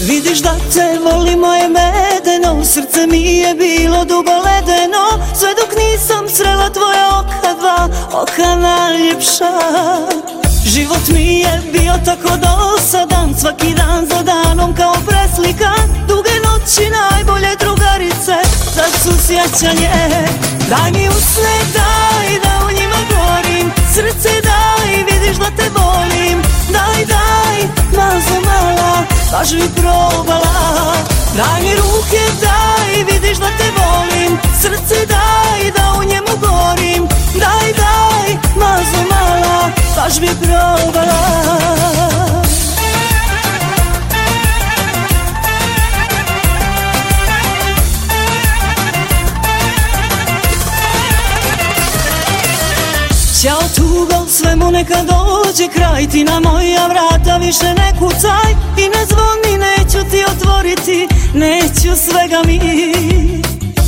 Vidiš da te voli moje medeno Srce mi je bilo dugo ledeno. Sve dok nisam srela tvoje oka dva Oka najljepša. Život mi je bio tako dosadan Svaki dan za danom kao preslika. Duge noći najbolje drugarice Sad su sjećanje Daj mi bi probala. Daj mi ruke, daj, vidiš da te volim. Srce daj, da u njemu gorim. Daj, daj, mazo mala Baš bi probala. Ćao tugo, svemu neka dođe kraj. Ti na moja vrata više ne kucaj I ne zvoni, neću ti otvoriti Neću svega mi.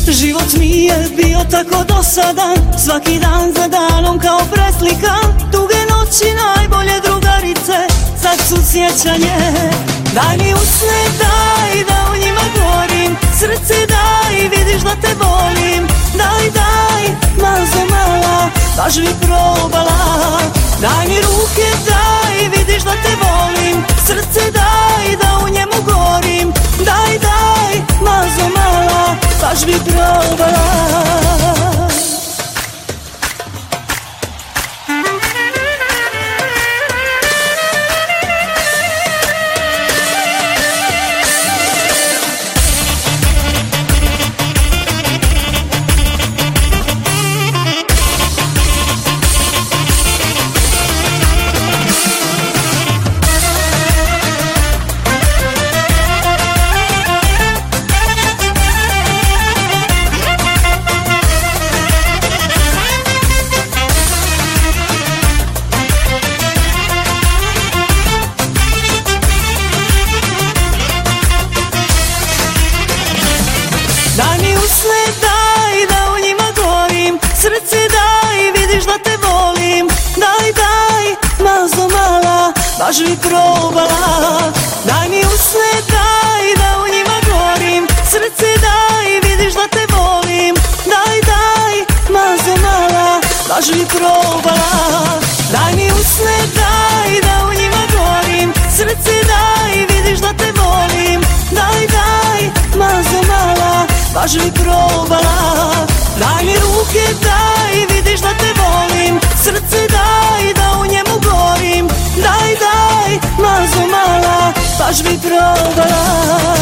Život mi je bio tako dosadan Svaki dan za danom kao preslika. Duge noći najbolje drugarice Sad su sjećanje. Daj mi usne, daj Baš bi probala. Daj mi ruke, daj, vidiš da te volim. Srce daj, Baš bi probala Daj mi usne, daj da u njima gorim Srce daj, vidiš da te volim. Daj, daj, mazo mala Baš bi probala. Daj mi usne, daj da u njima gorim Srce daj, vidiš da te volim. Daj, daj, mazo mala Baš bi probala. Daj mi ruke, daj, me provarás